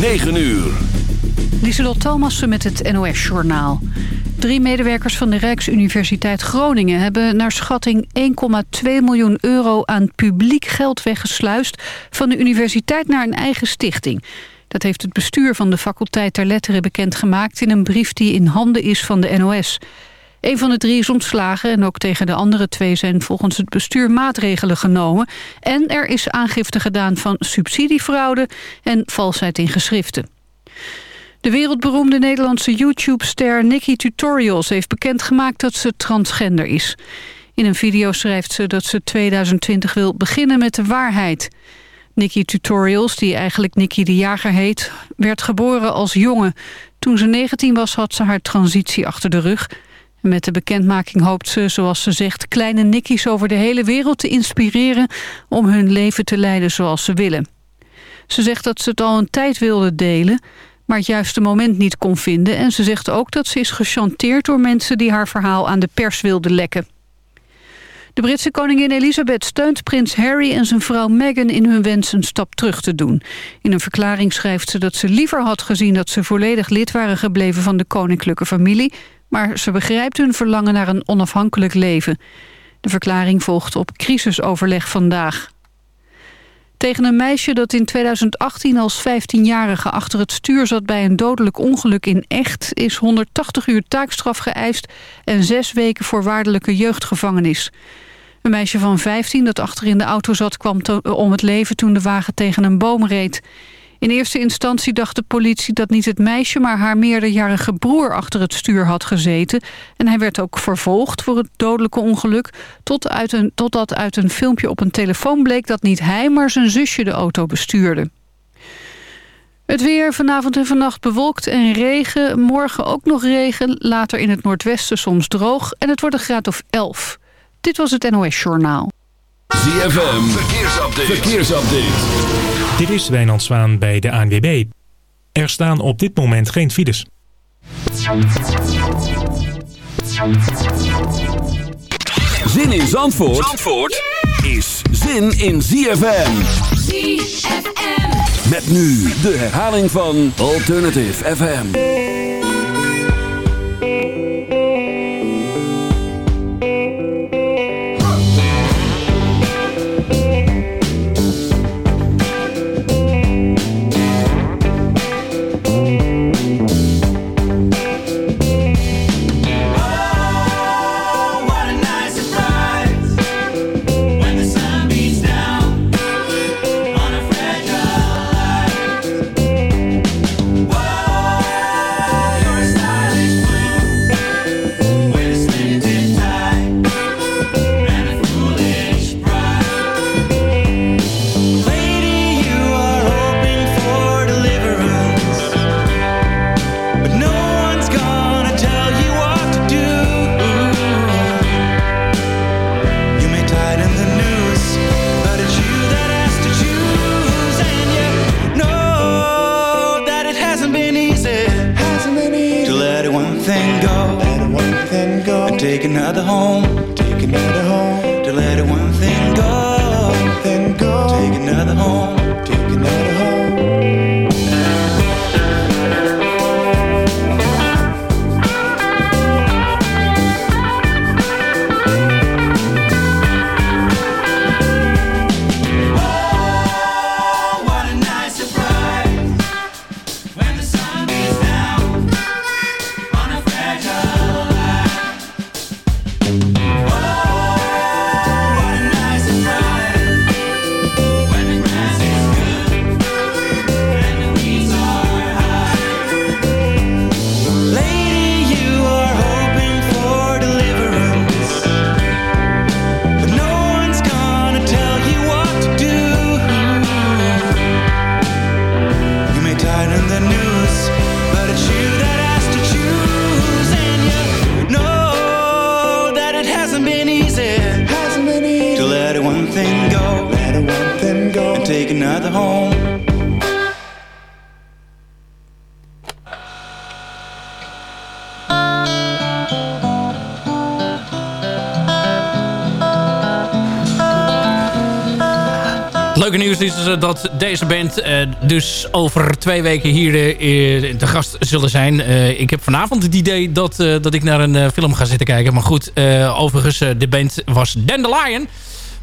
9 uur. Lieselot Thomassen met het NOS-journaal. Drie medewerkers van de Rijksuniversiteit Groningen... hebben naar schatting 1,2 miljoen euro aan publiek geld weggesluist... van de universiteit naar een eigen stichting. Dat heeft het bestuur van de faculteit ter letteren bekendgemaakt... in een brief die in handen is van de NOS. Een van de drie is ontslagen en ook tegen de andere twee zijn volgens het bestuur maatregelen genomen. En er is aangifte gedaan van subsidiefraude en valsheid in geschriften. De wereldberoemde Nederlandse YouTube-ster Nikki Tutorials heeft bekendgemaakt dat ze transgender is. In een video schrijft ze dat ze 2020 wil beginnen met de waarheid. Nikki Tutorials, die eigenlijk Nikki de Jager heet, werd geboren als jongen. Toen ze 19 was had ze haar transitie achter de rug. Met de bekendmaking hoopt ze, zoals ze zegt, kleine Nikki's over de hele wereld te inspireren om hun leven te leiden zoals ze willen. Ze zegt dat ze het al een tijd wilde delen, maar het juiste moment niet kon vinden. En ze zegt ook dat ze is gechanteerd door mensen die haar verhaal aan de pers wilden lekken. De Britse koningin Elizabeth steunt prins Harry en zijn vrouw Meghan in hun wens een stap terug te doen. In een verklaring schrijft ze dat ze liever had gezien dat ze volledig lid waren gebleven van de koninklijke familie, maar ze begrijpt hun verlangen naar een onafhankelijk leven. De verklaring volgt op crisisoverleg vandaag. Tegen een meisje dat in 2018 als 15-jarige achter het stuur zat bij een dodelijk ongeluk in Echt... is 180 uur taakstraf geëist en zes weken voorwaardelijke jeugdgevangenis. Een meisje van 15 dat achter in de auto zat kwam om het leven toen de wagen tegen een boom reed. In eerste instantie dacht de politie dat niet het meisje... maar haar meerderjarige broer achter het stuur had gezeten. En hij werd ook vervolgd voor het dodelijke ongeluk... Tot uit een, totdat uit een filmpje op een telefoon bleek dat niet hij... maar zijn zusje de auto bestuurde. Het weer vanavond en vannacht bewolkt en regen. Morgen ook nog regen, later in het noordwesten soms droog. En het wordt een graad of 11. Dit was het NOS Journaal. ZFM, verkeersupdate. verkeersupdate. Dit is Wijnand Zwaan bij de ANWB. Er staan op dit moment geen files. Zin in Zandvoort, Zandvoort is zin in ZFM. ZFM. Met nu de herhaling van Alternative FM. Is dat deze band dus over twee weken hier de gast zullen zijn. ik heb vanavond het idee dat, dat ik naar een film ga zitten kijken. Maar goed, overigens, de band was Dandelion.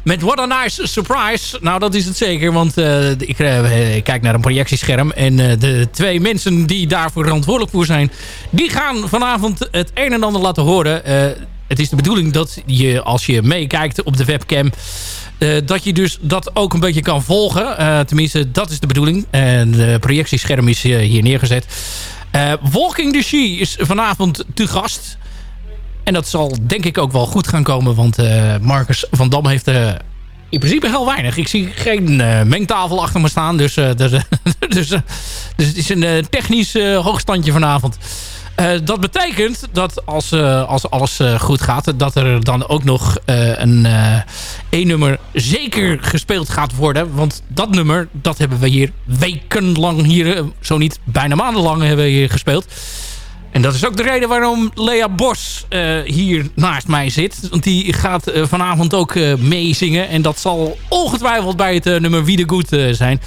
Met What a Nice Surprise. Nou, dat is het zeker, want ik kijk naar een projectiescherm. En de twee mensen die daarvoor verantwoordelijk voor zijn... die gaan vanavond het een en ander laten horen. het is de bedoeling dat je, als je meekijkt op de webcam... Uh, dat je dus dat ook een beetje kan volgen. Uh, tenminste, dat is de bedoeling. En het projectiescherm is uh, hier neergezet. Walking the She is vanavond te gast. En dat zal denk ik ook wel goed gaan komen. Want Marcus van Dam heeft in principe heel weinig. Ik zie geen mengtafel achter me staan. Dus, dus, dus, dus, het is een technisch hoogstandje vanavond. Uh, dat betekent dat als, uh, als alles uh, goed gaat... dat er dan ook nog een één nummer zeker gespeeld gaat worden. Want dat nummer, dat hebben we hier wekenlang hier... zo niet bijna maandenlang hebben we hier gespeeld. En dat is ook de reden waarom Lea Bos hier naast mij zit. Want die gaat vanavond ook meezingen. En dat zal ongetwijfeld bij het nummer Wie de Goed zijn...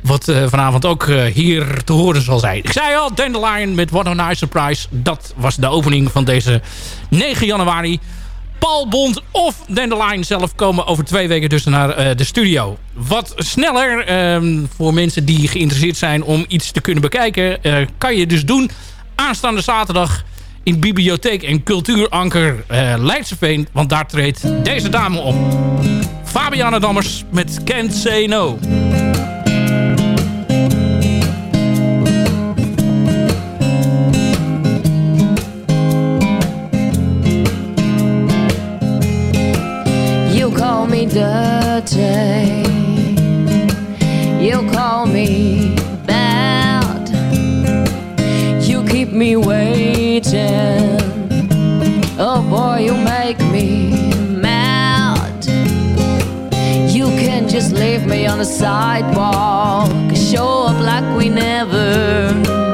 Wat uh, vanavond ook uh, hier te horen zal zijn. Ik zei al, Dandelion met What a Nice Surprise. Dat was de opening van deze 9 januari. Paul Bond of Dandelion zelf komen over twee weken dus naar uh, de studio. Wat sneller ehm, voor mensen die geïnteresseerd zijn om iets te kunnen bekijken... kan je dus doen aanstaande zaterdag in Bibliotheek en Cultuuranker uh, Leidseveen. Want daar treedt deze dame op. Fabiana Dammers met Can't Say No. Me dirty. You call me bad. You keep me waiting. Oh boy, you make me mad. You can just leave me on the sidewalk. Show up like we never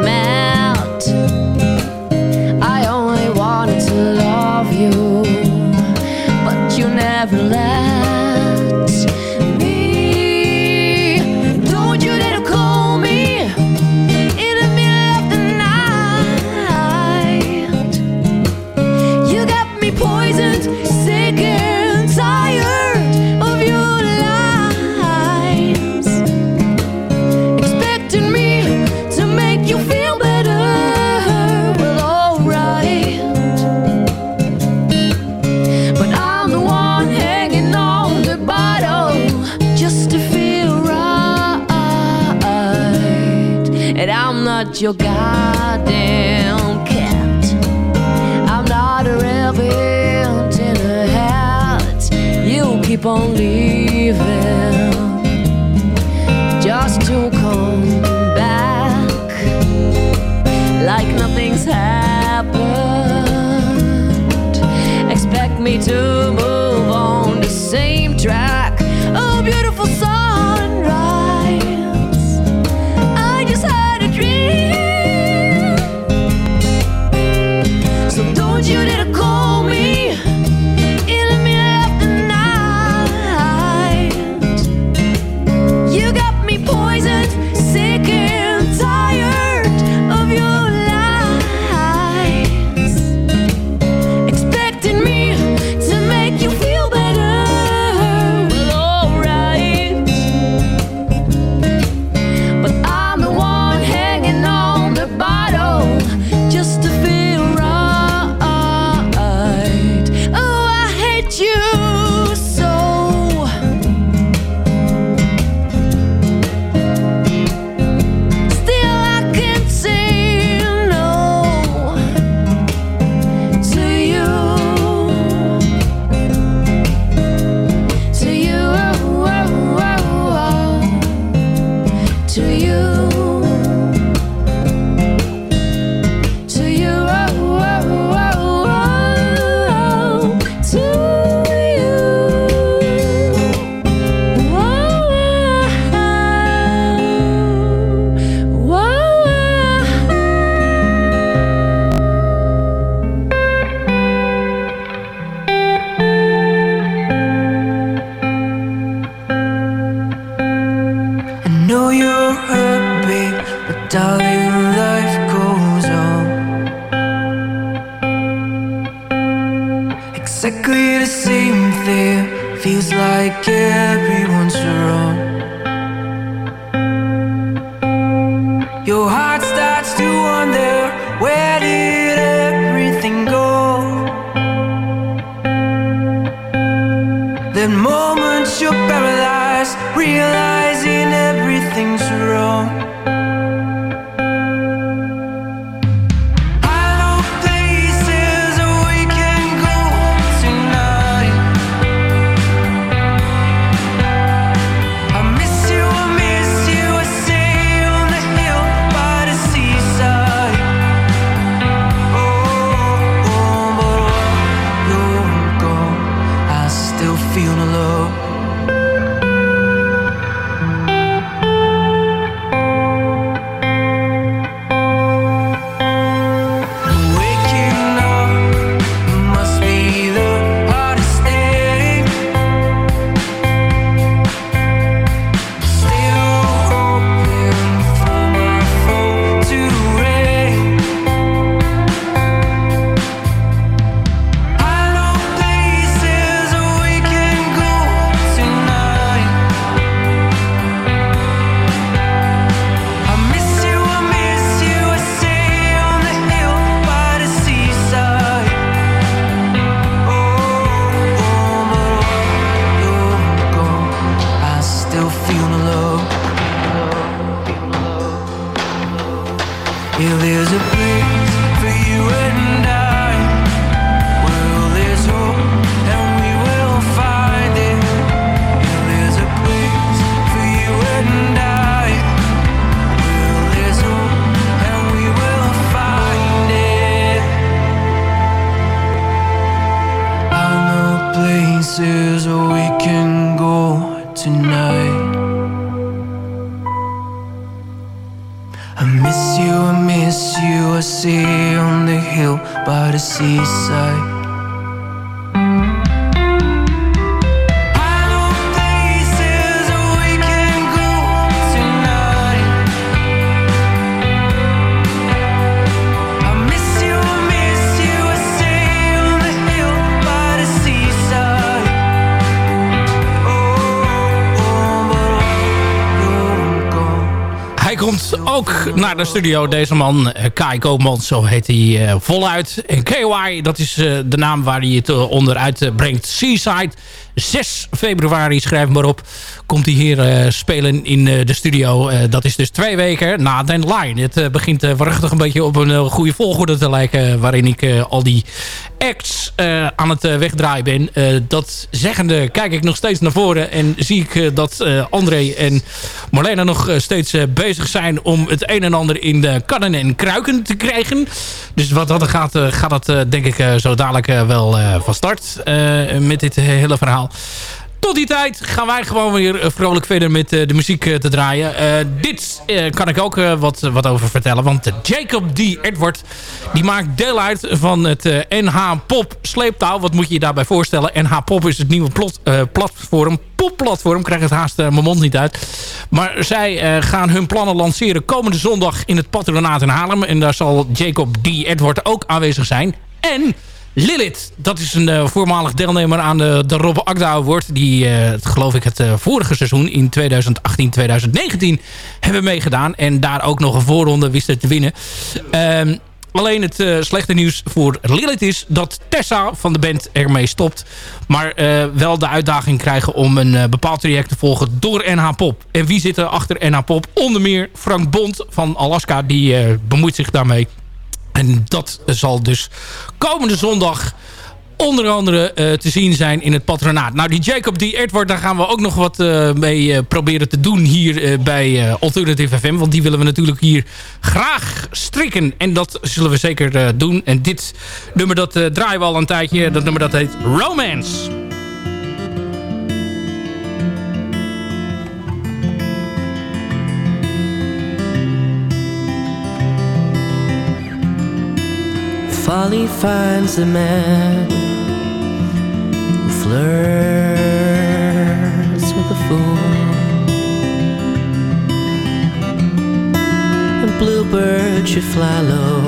de studio, deze man. eh, Kai Koopmans, zo heet hij eh, voluit. En KY, dat is eh, de naam waar hij het eh, onderuit brengt. Seaside, 6 februari, schrijf maar op. Komt hij hier spelen in de studio. Dat is dus twee weken na Den Line. Het begint uh, waarachtig een beetje op een goede volgorde te lijken... waarin ik al die eh, aan het eh, wegdraaien ben. Eh, dat zeggende kijk ik nog steeds naar voren... en zie ik dat André en Marlena nog steeds bezig zijn... om het een en ander in de kannen en kruiken te krijgen. Dus wat dat gaat, gaat dat denk ik zo dadelijk wel van start... met dit hele verhaal. Tot die tijd gaan wij gewoon weer eh, vrolijk verder met eh, de muziek eh, te draaien. Dit kan ik ook wat, wat over vertellen. Want Jacob D. Edward die maakt deel uit van het NH Pop sleeptouw. Wat moet je je daarbij voorstellen? NH Pop is het nieuwe plot, platform. Popplatform, krijg het haast mijn mond niet uit. Maar zij gaan hun plannen lanceren komende zondag in het patronaat in Haarlem. En daar zal Jacob D. Edward ook aanwezig zijn. En... Lilith, dat is een uh, voormalig deelnemer aan de, de Rob Agda Award. Die, het, geloof ik, het uh, vorige seizoen in 2018-2019 hebben meegedaan. En daar ook nog een voorronde wisten te winnen. Um, alleen het slechte nieuws voor Lilith is dat Tessa van de band ermee stopt. Maar wel de uitdaging krijgen om een bepaald traject te volgen door NH Pop. En wie zit er achter NH Pop? Onder meer Frank Bond van Alaska. Die bemoeit zich daarmee. En dat zal dus komende zondag onder andere uh, te zien zijn in het patronaat. Nou, die Jacob D. Edward, daar gaan we ook nog wat uh, mee uh, proberen te doen hier bij Alternative FM. Want die willen we natuurlijk hier graag strikken. En dat zullen we zeker doen. En dit nummer, dat draaien we al een tijdje. Dat nummer, dat heet Romance. Folly finds the man who flirts with a fool. And blue bird should fly low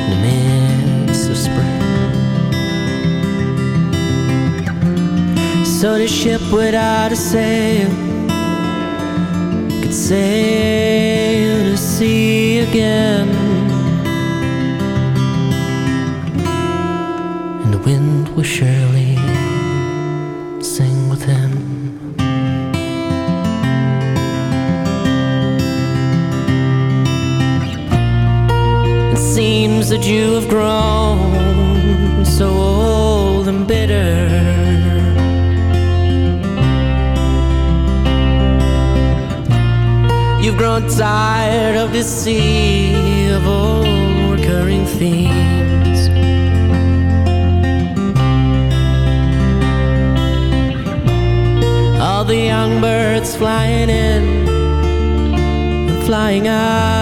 in the midst of spring. So the ship without a sail could sail sea again. And the wind will surely sing with him. It seems that you have grown Grown tired of this sea of old recurring themes. All the young birds flying in and flying out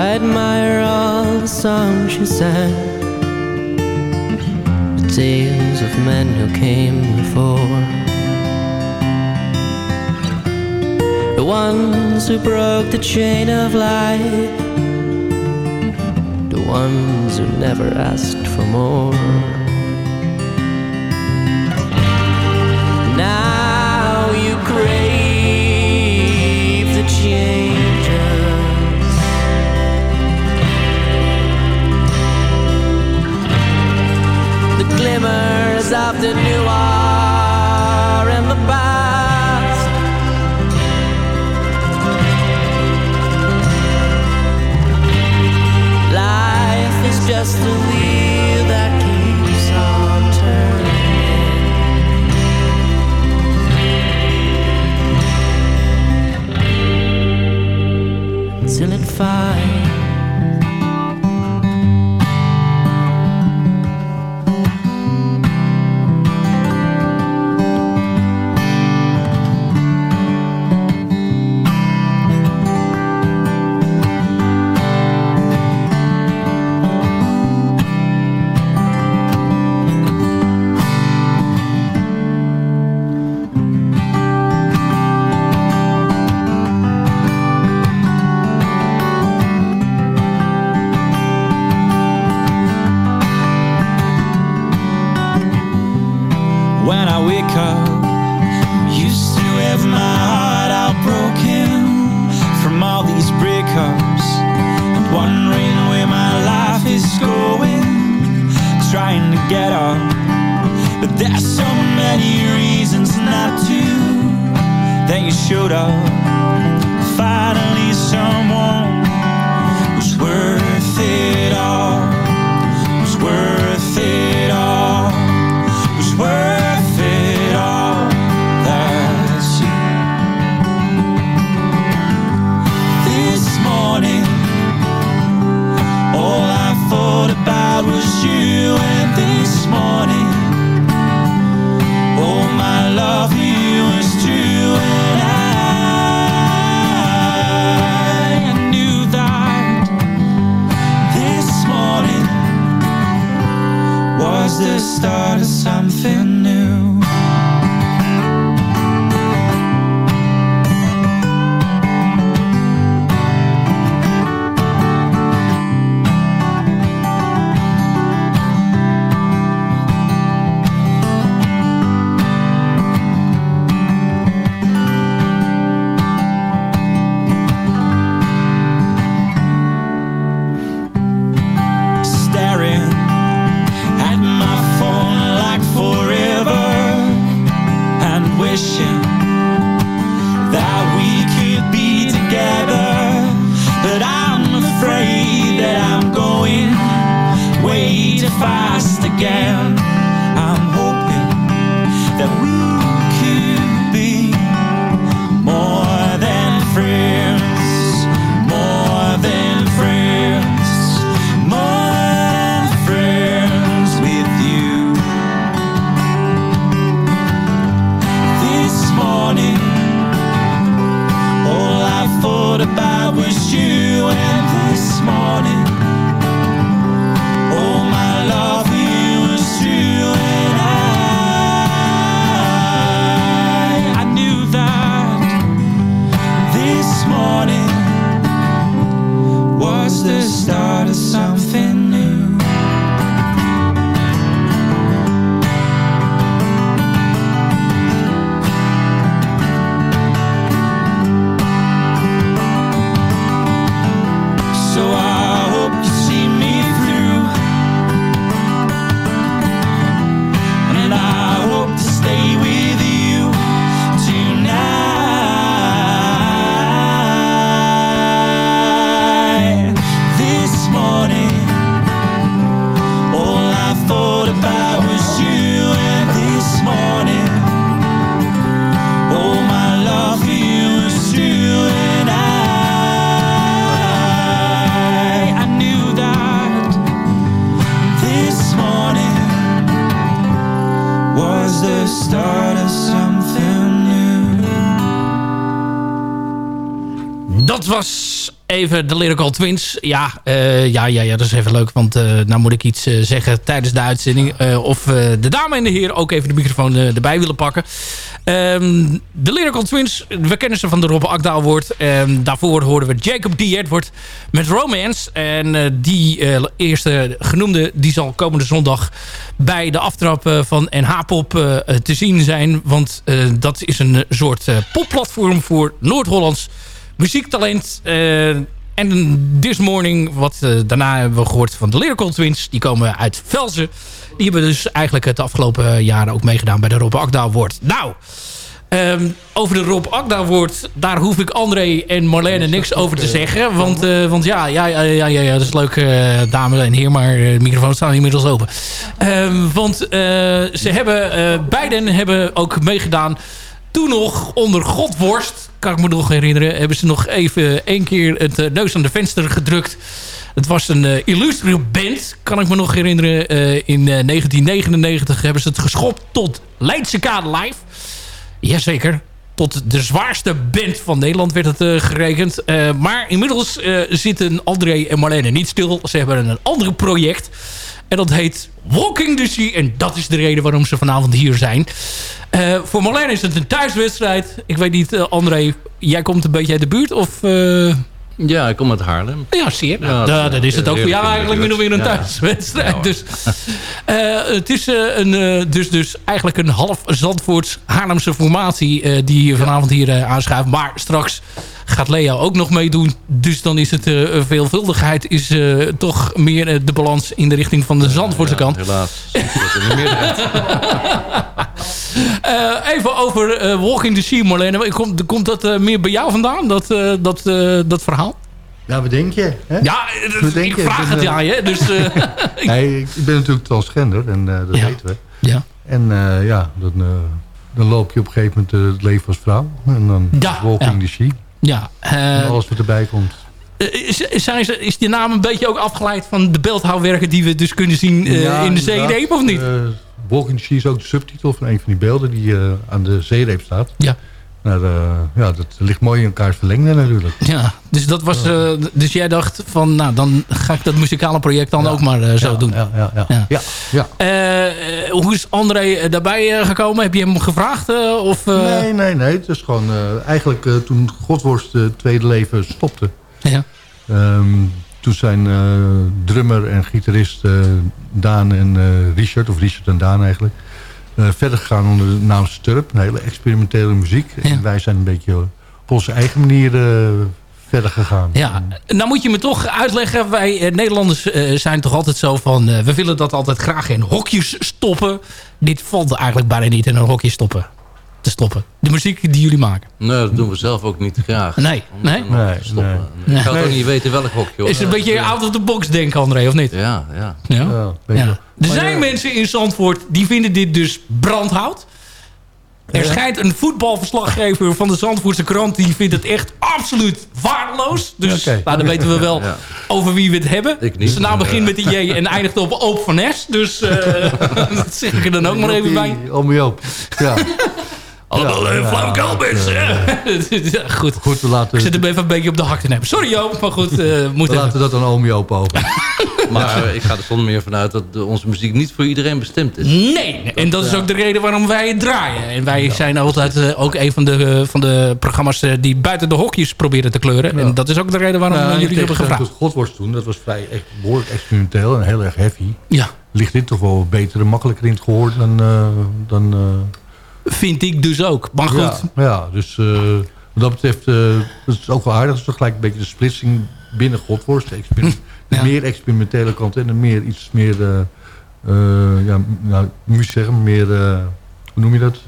I admire all the songs she sang, the tales of men who came before, the ones who broke the chain of life, the ones who never asked for more. Of the new are in the past. Life is just a wheel that keeps on turning until it finds. Wake up. Used to have my heart out broken from all these breakups and wondering where my life is going. Trying to get up, but there's so many reasons not to. Then you showed up, finally someone who's worth it all. Who's worth the start of something de Lyrical Twins. Ja, eh, ja, ja, ja, dat is even leuk. Want eh, nou moet ik iets eh, zeggen tijdens de uitzending. of de dame en de heer ook even de microfoon erbij willen pakken. Ehm, de Lyrical Twins, we kennen ze van de Rob Akda Award. Ehm, daarvoor hoorden we Jacob D. Edward met Romance. En die eerste genoemde, die zal komende zondag bij de aftrap van NH-pop te zien zijn. Want dat is een soort popplatform voor Noord-Hollands muziektalent. En This Morning, wat eh, daarna hebben we gehoord van de Lyrical Twins. Die komen uit Velzen. Die hebben dus eigenlijk het afgelopen jaren ook meegedaan bij de Rob Akda Award. Nou, ehm, over de Rob Akda Award, daar hoef ik André en Marlene niks over te zeggen. Want, eh, want ja, ja, ja, ja, dat is leuk, eh, dames en heren. Maar de microfoons staan inmiddels open. Ehm, want ze hebben, beiden hebben ook meegedaan toen nog onder Godworst, kan ik me nog herinneren... hebben ze nog even één keer het eh, neus aan de venster gedrukt. Het was een uh, band, kan ik me nog herinneren. Eh, in eh, 1999 hebben ze het geschopt tot Leidse Kade Live. Jazeker. Tot de zwaarste band van Nederland werd het eh, gerekend. Maar inmiddels zitten André en Marlene niet stil. Ze hebben een ander project. En dat heet Walking the Sea. En dat is de reden waarom ze vanavond hier zijn. Eh, voor Marlene is het een thuiswedstrijd. Ik weet niet, eh, André, jij komt een beetje uit de buurt? Of, eh, Ja, ik kom uit Haarlem. ja, zeer. Ja, Nou, dat da- is het ook voor jou eigenlijk min of meer een thuiswedstrijd. Ja, dus, eh, het is eh, een, eh, dus, dus eigenlijk een half Zandvoorts Haarlemse formatie die vanavond hier aanschuift. Maar straks gaat Lea ook nog meedoen. Dus dan is het veelvuldigheid is toch meer de balans in de richting van de Zandvoortse kant. Helaas. Eh, even over eh, Walking the Sea, Marlene. Komt, komt dat eh, meer bij jou vandaan, dat, dat, dat verhaal? Ja, wat denk je? Hè? Ja, denk ik je? vraag Ik het aan je. Dus, Nee, ik ben natuurlijk transgender en dat Ja. weten we. ja. En ja, dan, dan loop je op een gegeven moment het leven als vrouw. En dan Ja, walking ja. the sheep. Ja, En alles wat erbij komt. is, zijn ze, is die naam een beetje ook afgeleid van de beeldhouwwerken die we dus kunnen zien in de zeereep of niet? Sheep is ook de subtitel van een van die beelden die eh, aan de zeereep staat. Ja. Nou, eh, ja, dat ligt mooi in elkaar verlengde natuurlijk. ja, dus dat was, eh, dus jij dacht van, nou dan ga ik dat muzikale project dan Ja. ook maar zo ja, doen. Ja, ja, ja. Ja. ja. hoe is André daarbij gekomen? Heb je hem gevraagd? of, Nee, nee, nee. Het is gewoon eigenlijk toen Godworst het tweede leven stopte. Ja. Ehm, toen zijn eh, drummer en gitarist eh, Daan en eh, Richard, of Richard en Daan eigenlijk, verder gegaan onder de naam Sturp. Een hele experimentele muziek. Ja. En wij zijn een beetje op onze eigen manier verder gegaan. Ja, nou moet je me toch uitleggen. Wij eh, Nederlanders eh, zijn toch altijd zo van... eh, we willen dat altijd graag in hokjes stoppen. Dit valt eigenlijk bijna niet in een hokje stoppen. Te stoppen. De muziek die jullie maken. Nee, dat doen we zelf ook niet graag. Nee, Om nee? Nee, stoppen. nee. Ik zou ook niet weten welk hokje. hoor. Is het een beetje out of the box denken, André, of niet? Ja, ja. Ja. Je. Er zijn ja, mensen in Zandvoort die vinden dit dus brandhout. Er schijnt een voetbalverslaggever van de Zandvoortse krant... die vindt het echt absoluut waardeloos. Dus Oké. nou, dan weten we wel Ja. over wie we het hebben. Ik niet. Zijn naam begint met een J en eindigt op Oop van Nes. Dus eh, dat zeg ik er dan ook maar even bij. Ome Joop. Ja. Allemaal Ja, flauwekul mensen. Ja, goed. Goed, we laten, Ik zit hem even een beetje op de hak te nemen. Sorry Joop, maar goed. eh moet we even. laten dat aan Ome Joop over. Maar eh, ik ga er zonder meer vanuit dat onze muziek niet voor iedereen bestemd is. Nee, en dat is ook de reden waarom wij het draaien. En wij zijn altijd eh, ook een van de, van de programma's eh, die buiten de hokjes proberen te kleuren. En dat is ook de reden waarom Nou, we jullie hebben gevraagd. tot Godworst toen, dat was vrij echt behoorlijk experimenteel en heel erg heavy. Ja, Ligt dit toch wel beter en makkelijker in het gehoor dan... eh, dan eh, vind ik dus ook. Maar goed, Ja, ja dus eh, wat dat betreft, dat is ook wel aardig. Dat is toch gelijk een beetje de splitsing binnen Godworst. De exper- de Ja. meer experimentele kant en een meer iets meer, eh ja, nou, moet zeggen, meer, hoe noem je dat?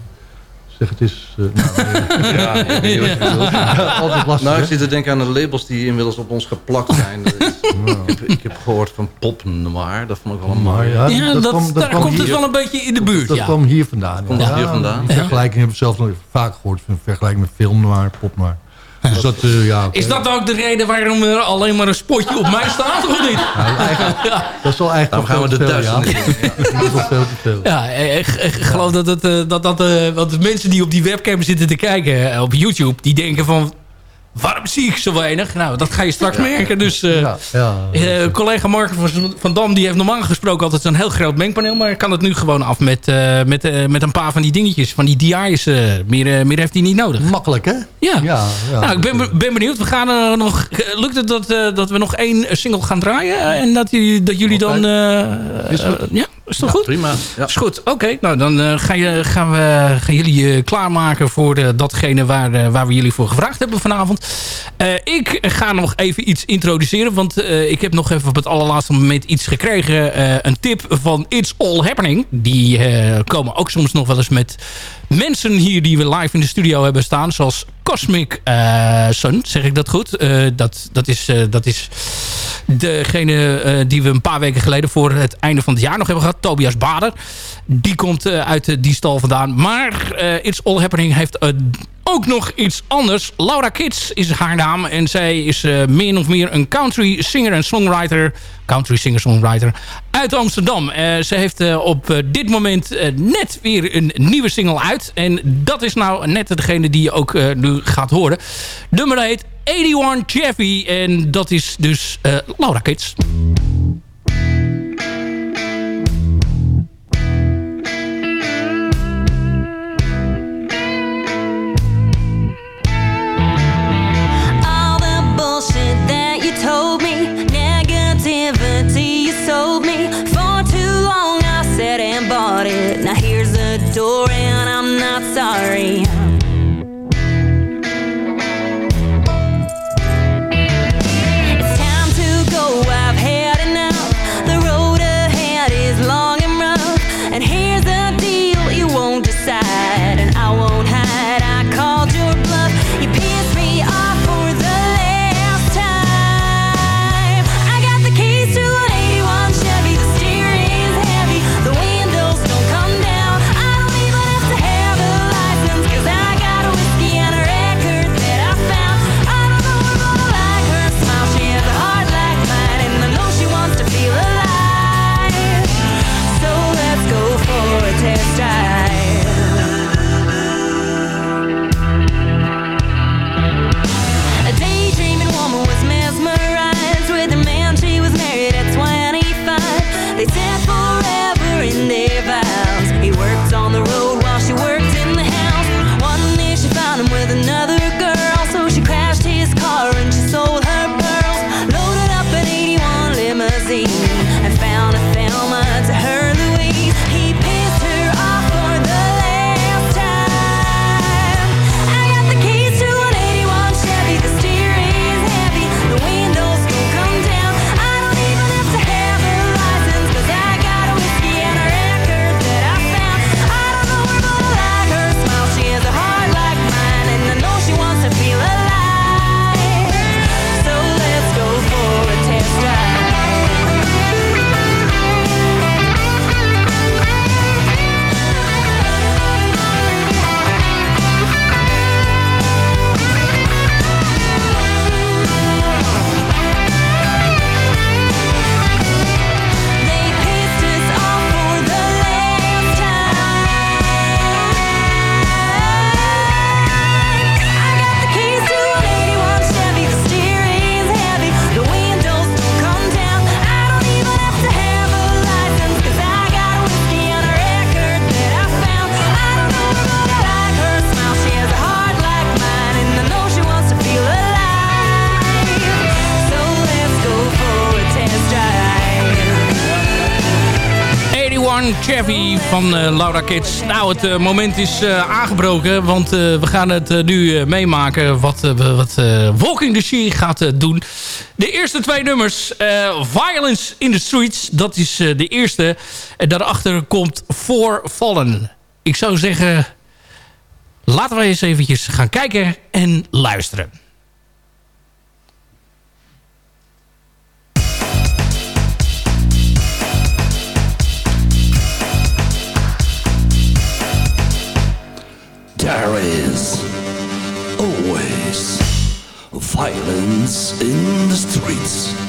Zeg het is, eh, nou, Ja, ik weet niet wat je bedoelt. altijd lastig. Nou, ik zit te denken aan de labels die inmiddels op ons geplakt zijn. Dat is- ik, heb, ik heb gehoord van Pop Noir. Dat vond ik wel een ja, ja, dat, kwam- daar kwam komt het wel een beetje in de buurt. Dat ja. kwam hier vandaan. Komt dat hier vandaan? Die vergelijking heb ik zelf nog vaak gehoord. Een vergelijking met film noir, pop noir. Dus dat, eh, ja. Is dat ook de reden waarom er alleen maar een spotje op mij staat, of niet? Nou, Dat is wel eigenlijk Daarom gaan we de duisternis ja. Dat ik, ik- ik geloof dat het, eh, dat, dat eh, want de mensen die op die webcam zitten te kijken eh, op YouTube, die denken van, waarom zie ik zo weinig? Nou, dat ga je straks merken. Dus eh, Ja, ja. eh, collega Mark van, van Dam, die heeft normaal gesproken altijd zo'n heel groot mengpaneel, maar kan het nu gewoon af met, eh, met, met een paar van die dingetjes, van die DI's. meer, meer heeft hij niet nodig. Makkelijk, hè? Ja. Ja, ja. Nou, ik ben, ben benieuwd. We gaan er nog. Lukt het dat, dat we nog één single gaan draaien? En dat, jullie, dat jullie dan. eh, Is eh, ja, toch goed? Prima. Ja. Is goed, oké. Nou, dan eh, ga je, gaan, we, gaan jullie je klaarmaken voor de, datgene waar, eh, waar we jullie voor gevraagd hebben vanavond. Eh, ik ga nog even iets introduceren, want eh, ik heb nog even op het allerlaatste moment iets gekregen. eh, een tip van It's All Happening. Die eh, komen ook soms nog wel eens met mensen hier die we live in de studio hebben staan. Zoals Cosmic eh, Sun, zeg ik dat goed? Eh, dat, dat, is, eh, dat is degene die we een paar weken geleden voor het einde van het jaar nog hebben gehad. Tobias Bader. Die komt uit die stal vandaan. Maar It's All Happening heeft ook nog iets anders. Laura Kids is haar naam. En zij is eh, meer of meer een country singer en songwriter. Country singer-songwriter uit Amsterdam. Eh, ze heeft eh, op dit moment net weer een nieuwe single uit. En dat is nou net degene die je ook nu gaat horen. Nummer heet 81 Jeffy. En dat is dus Laura Kids. van eh, Laura Kids. Nou, het eh, moment is eh, aangebroken, want we gaan het nu meemaken wat, wat Walking the Sea gaat doen. De eerste twee nummers, Violence in the Streets, dat is de eerste. En daarachter komt For Fallen. Ik zou zeggen, laten we eens eventjes gaan kijken en luisteren. There is always violence in the streets.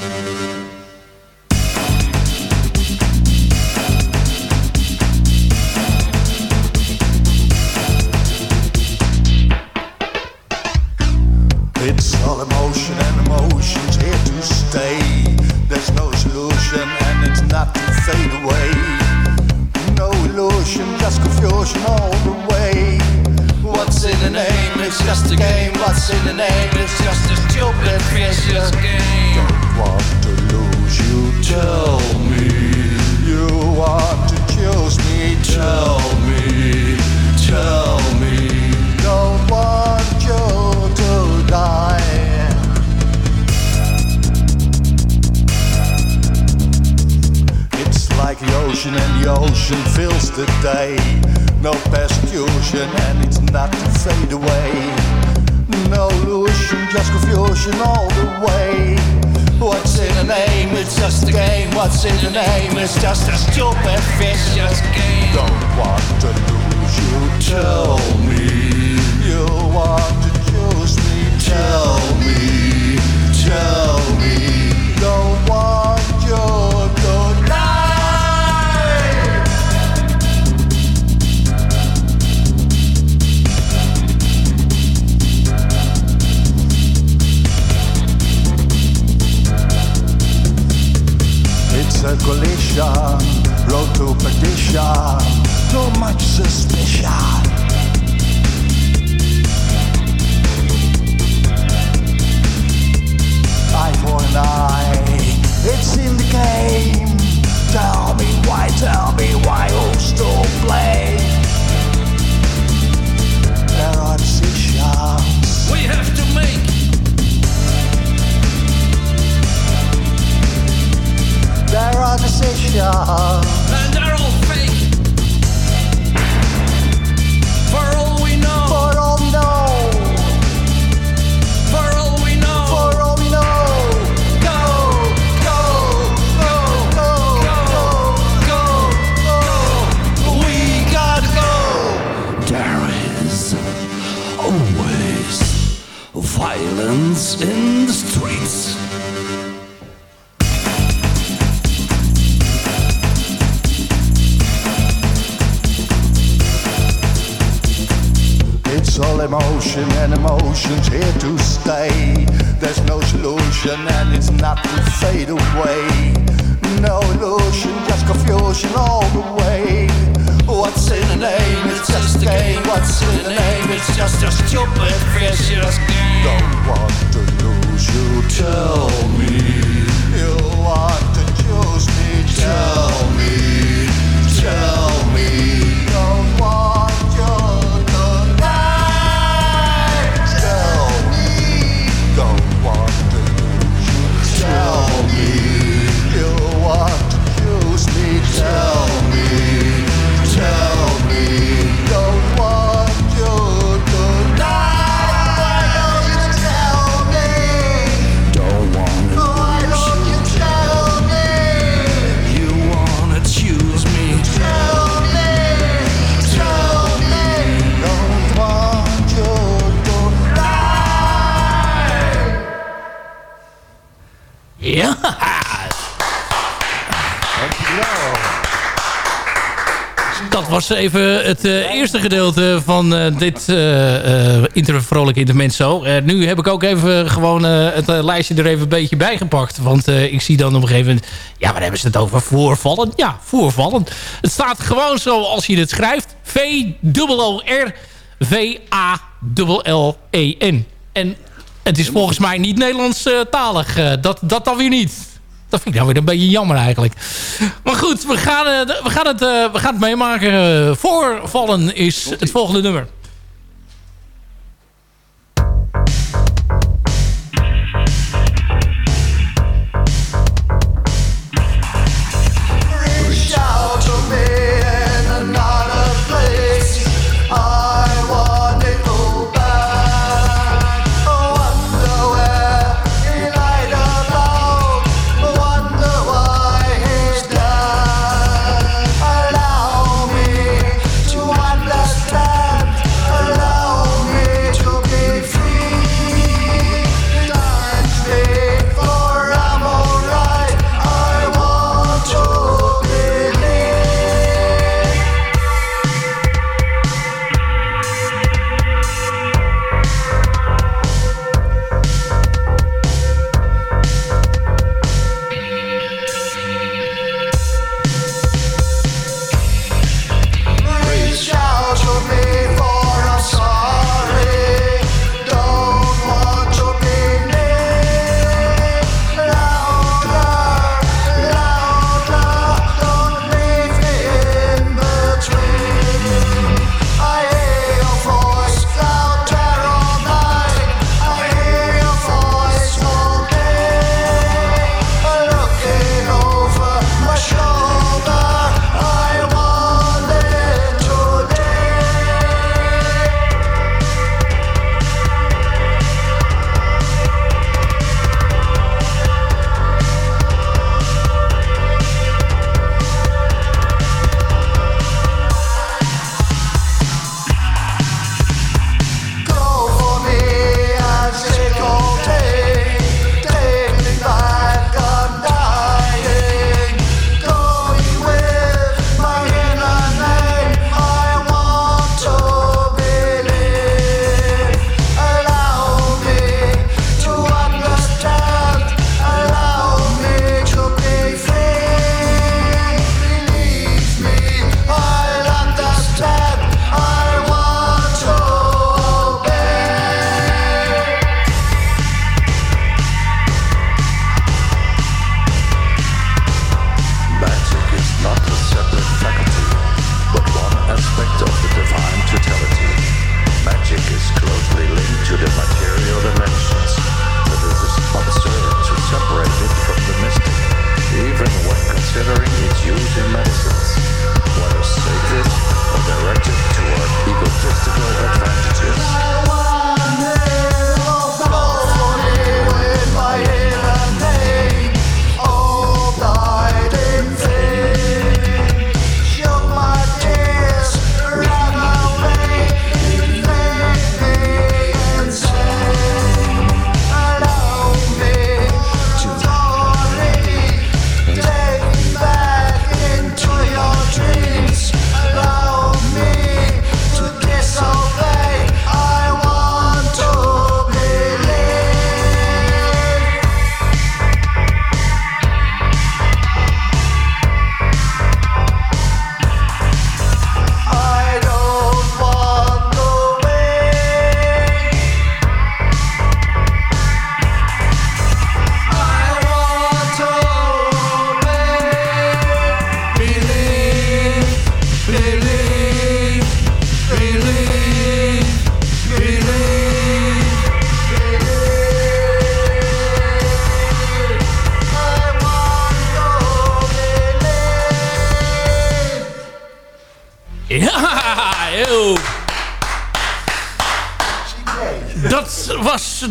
Ja! Dankjewel. Dat was even het eh, eerste gedeelte van eh, dit eh, uh, inter vrolijke intermezzo. nu heb ik ook even gewoon het lijstje er even een beetje bij gepakt. Want ik zie dan op een gegeven moment... Ja, waar hebben ze het over? Voorvallen? Ja, voorvallen. Het staat gewoon zo als je het schrijft. V-O-O-R-V-A-L-L-E-N. En het is volgens mij niet Nederlandstalig. Uh, dat, dat dan weer niet. Dat vind ik dan weer een beetje jammer eigenlijk. Maar goed, we gaan, eh, we gaan, het, eh, we gaan het meemaken. Voorvallen is het volgende nummer.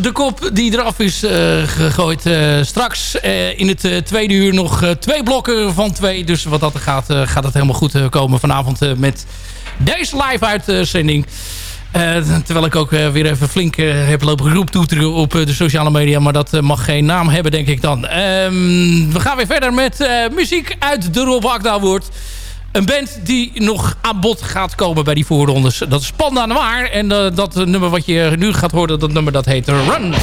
De kop die eraf is eh, gegooid. Eh, straks eh, in het tweede uur nog twee blokken van twee. Dus wat dat gaat, gaat het helemaal goed komen vanavond met deze live uitzending. Terwijl ik ook weer even flink heb lopen roeptoeteren op eh, de sociale media. Maar dat mag geen naam hebben, denk ik dan. Ehm, we gaan weer verder met muziek uit de Rob Akda Award. Een band die nog aan bod gaat komen bij die voorrondes. Dat is Panda Noir. En eh, dat nummer wat je nu gaat horen, dat nummer dat heet Run.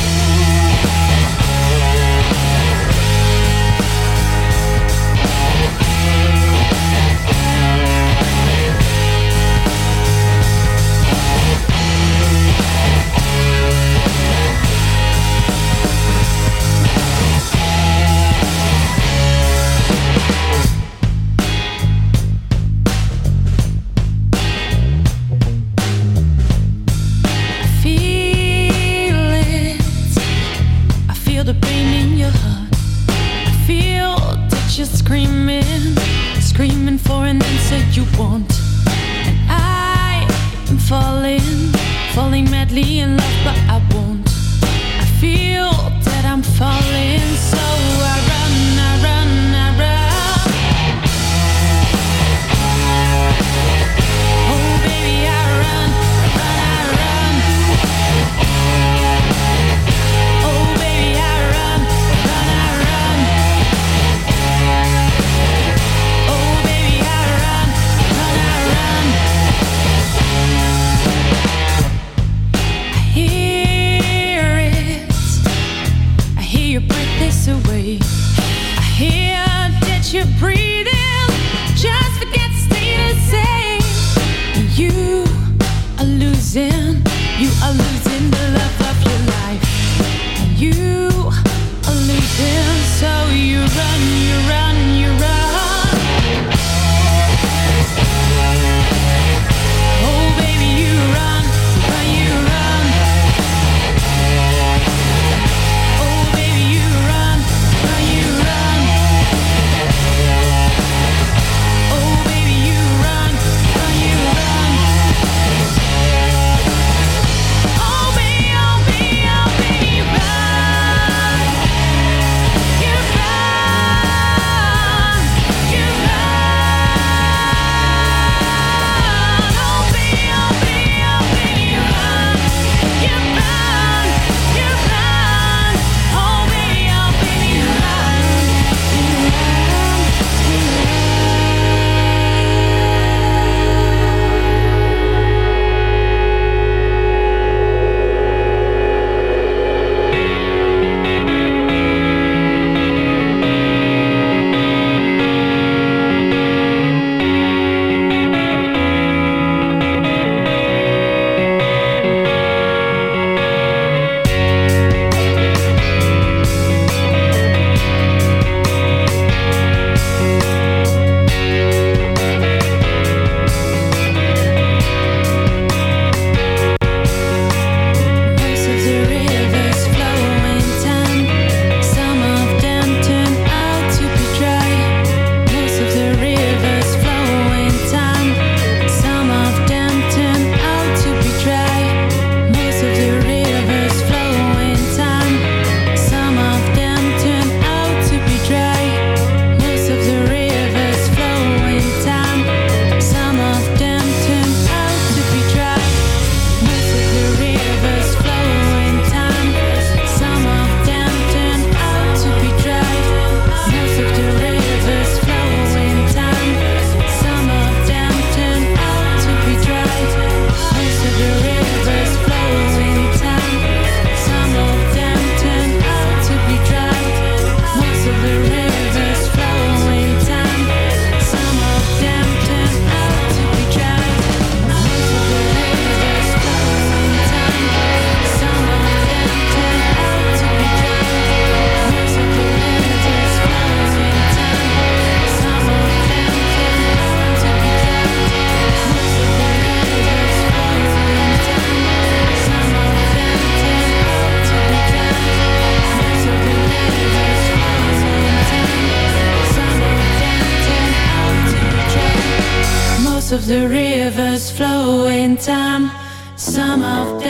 The rivers flow in time. Some of them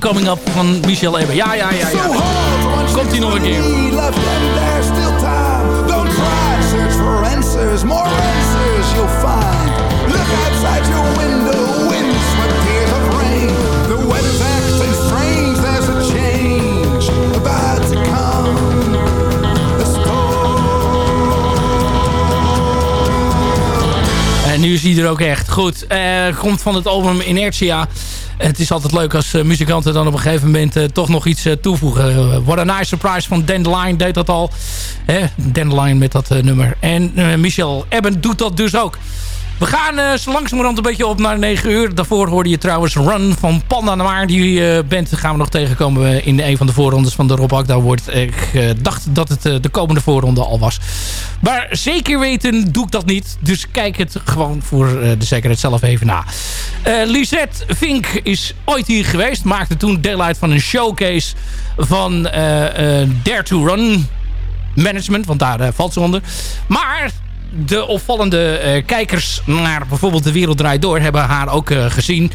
Coming Up van Michel Ebbe. Ja, ja, ja. Nu is hij er ook echt. Goed, eh, komt van het album Inertia. Het is altijd leuk als eh, muzikanten dan op een gegeven moment eh, toch nog iets toevoegen. What a nice surprise van Dandelion deed dat al. Hè? Dandelion met dat nummer. En Michel Ebben doet dat dus ook. We gaan eh, zo langzamerhand een beetje op naar 9 uur. Daarvoor hoorde je trouwens Run van Panda Maar. Die eh, band gaan we nog tegenkomen in een van de voorrondes van de Rob Akda wordt. Ik eh, dacht dat het eh, de komende voorronde al was. Maar zeker weten doe ik dat niet. Dus kijk het gewoon voor eh, de zekerheid zelf even na. Eh Lisette Vink is ooit hier geweest. Maakte toen deel uit van een showcase van eh, eh, Dare to Run management. Want daar eh, valt ze onder. Maar de opvallende eh, kijkers naar bijvoorbeeld De Wereld Draait Door... hebben haar ook eh, gezien.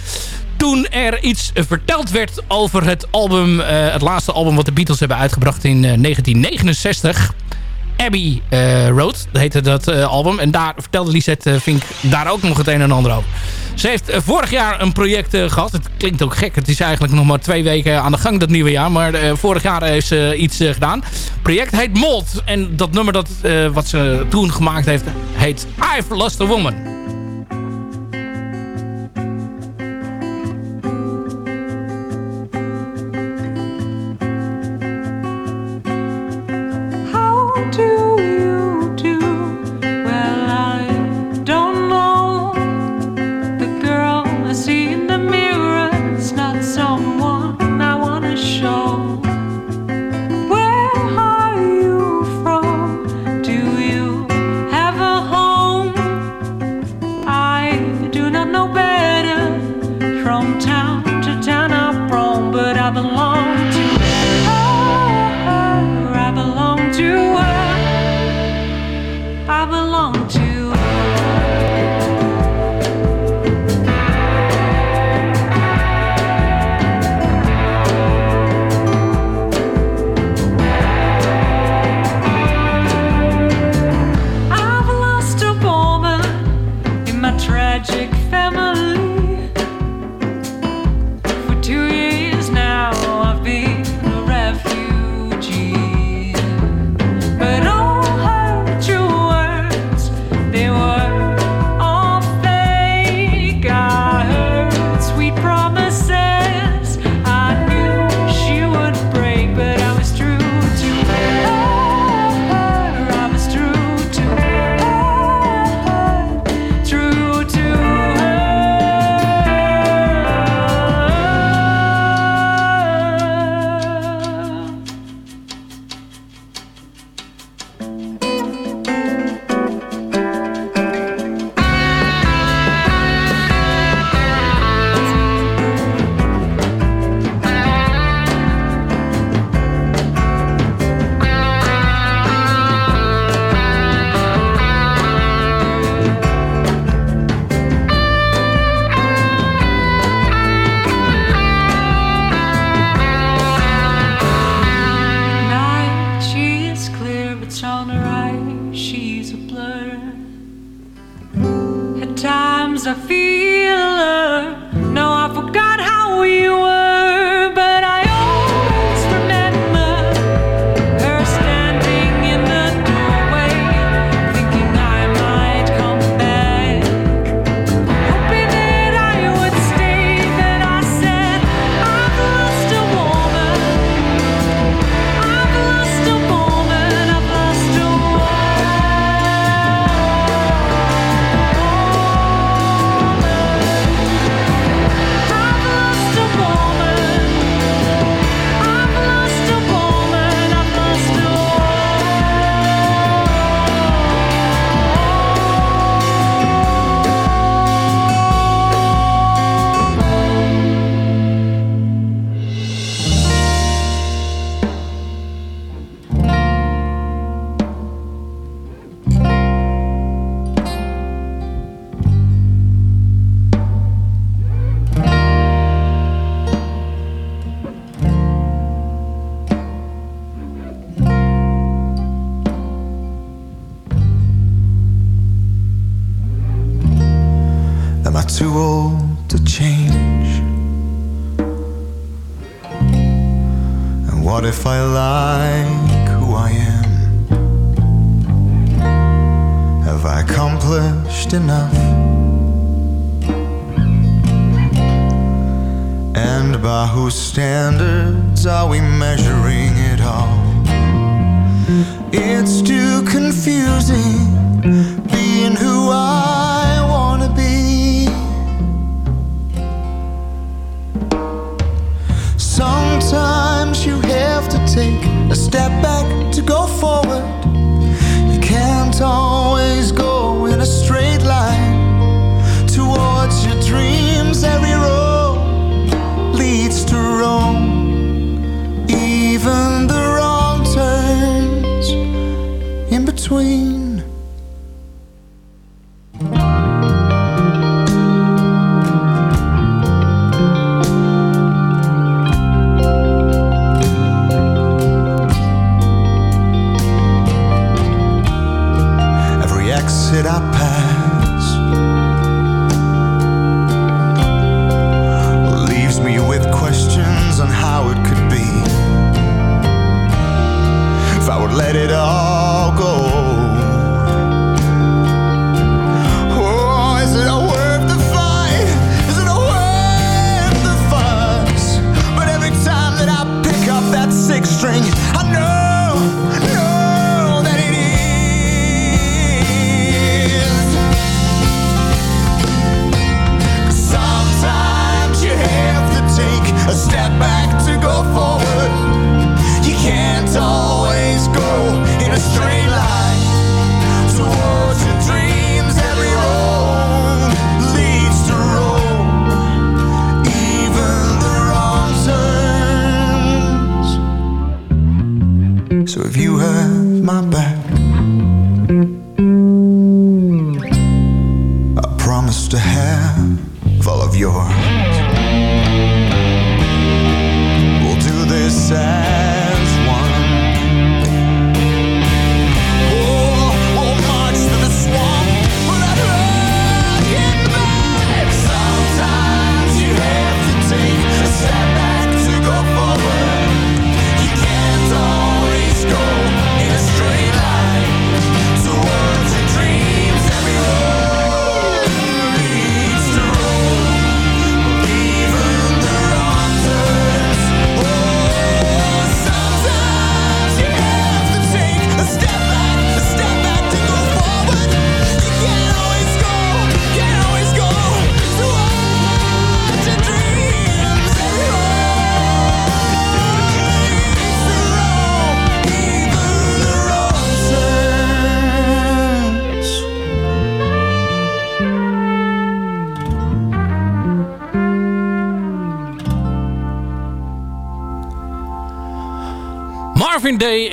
Toen er iets verteld werd over het album... eh, het laatste album wat de Beatles hebben uitgebracht in eh, 1969... Abbey eh, Road, heette dat eh, album. En daar vertelde Lisette eh, Vink daar ook nog het een en ander over. Ze heeft eh, vorig jaar een project eh, gehad. Het klinkt ook gek. Het is eigenlijk nog maar twee weken aan de gang dat nieuwe jaar. Maar eh, vorig jaar heeft ze iets eh, gedaan. Het project heet Mold. En dat nummer dat, eh, wat ze toen gemaakt heeft heet I've Lost a Woman.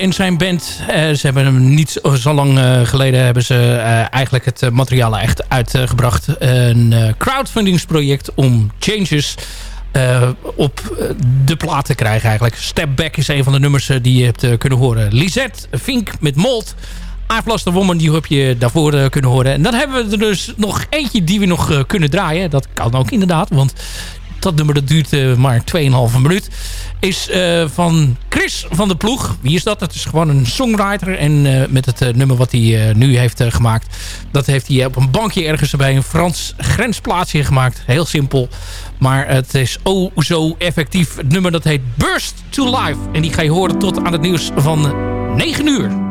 En zijn band. eh, ze hebben hem niet zo- lang eh, geleden hebben ze eh, eigenlijk het materiaal echt uitgebracht. een crowdfundingsproject om changes op de plaat te krijgen eigenlijk. Step Back is een van de nummers die je hebt kunnen horen. Lisette Fink met Mold. I've Woman, die heb je daarvoor kunnen horen. En dan hebben we er dus nog eentje die we nog kunnen draaien. Dat kan ook inderdaad, want dat nummer dat duurt eh, maar 2,5 minuut. Is eh, van Chris van de Ploeg. Wie is dat? Dat is gewoon een songwriter. En eh, met het nummer wat hij nu heeft gemaakt... dat heeft hij op een bankje ergens bij een Frans grensplaatsje gemaakt. Heel simpel. Maar het is oh zo effectief. Het nummer dat heet Burst to Life. En die ga je horen tot aan het nieuws van 9 uur.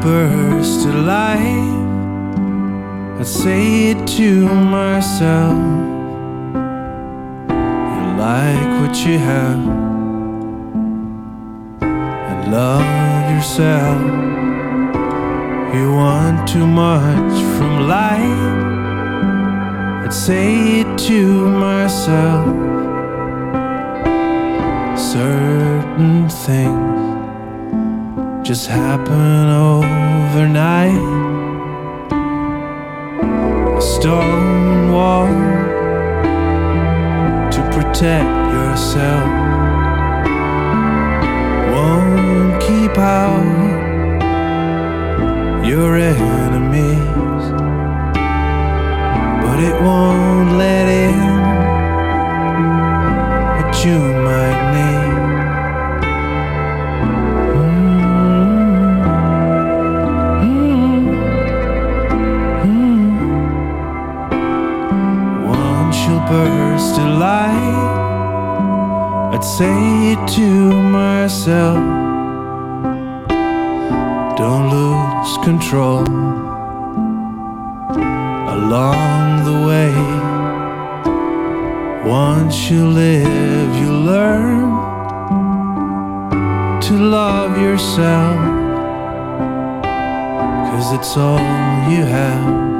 Burst to life, I'd say it to myself. You like what you have, and love yourself. You want too much from life, I'd say it to myself. Certain things just happen overnight. A stone wall to protect yourself. Won't keep out your enemies, but it won't let in what you might burst to light. I'd say it to myself. Don't lose control along the way. Once you live, you learn to love yourself. Cause it's all you have